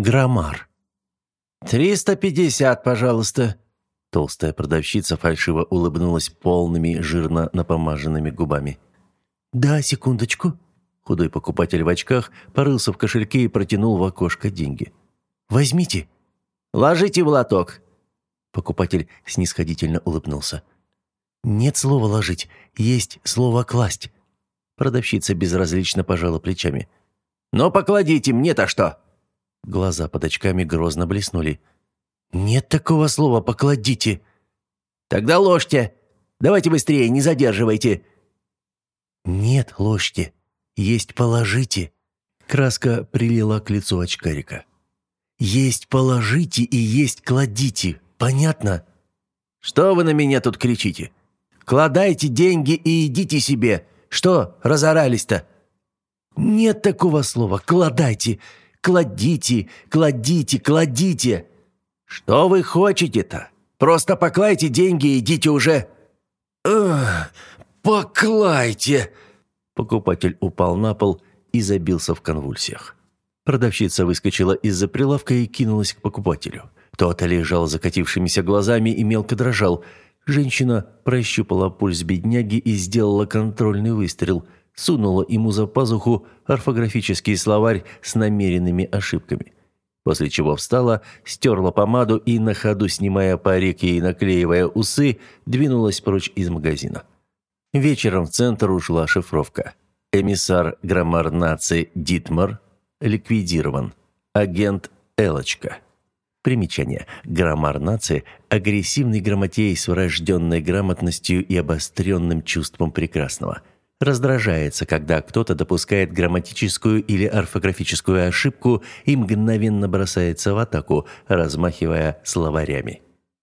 Граммар. «Триста пятьдесят, пожалуйста». Толстая продавщица фальшиво улыбнулась полными, жирно напомаженными губами. «Да, секундочку». Худой покупатель в очках порылся в кошельке и протянул в окошко деньги. «Возьмите». «Ложите в лоток». Покупатель снисходительно улыбнулся. «Нет слова «ложить», есть слово «класть». Продавщица безразлично пожала плечами. «Но покладите, мне-то что?» Глаза под очками грозно блеснули. «Нет такого слова «покладите». «Тогда ложьте. Давайте быстрее, не задерживайте». «Нет, ложьте. Есть положите». Краска прилила к лицу очкарика. «Есть положите и есть кладите. Понятно?» «Что вы на меня тут кричите? Кладайте деньги и идите себе. Что разорались-то?» «Нет такого слова. Кладайте. Кладите, кладите, кладите!» «Что вы хотите-то? Просто поклайте деньги и идите уже!» «Ах, поклайте!» Покупатель упал на пол и забился в конвульсиях. Продавщица выскочила из-за прилавка и кинулась к покупателю. Тот лежал закатившимися глазами и мелко дрожал. Женщина прощупала пульс бедняги и сделала контрольный выстрел – сунула ему за пазуху орфографический словарь с намеренными ошибками. После чего встала, стерла помаду и, на ходу снимая парик и наклеивая усы, двинулась прочь из магазина. Вечером в центр ушла шифровка. Эмиссар нации Дитмар ликвидирован. Агент Элочка. Примечание. Граммар нации – агрессивный грамотей с врожденной грамотностью и обостренным чувством прекрасного – раздражается, когда кто-то допускает грамматическую или орфографическую ошибку и мгновенно бросается в атаку, размахивая словарями.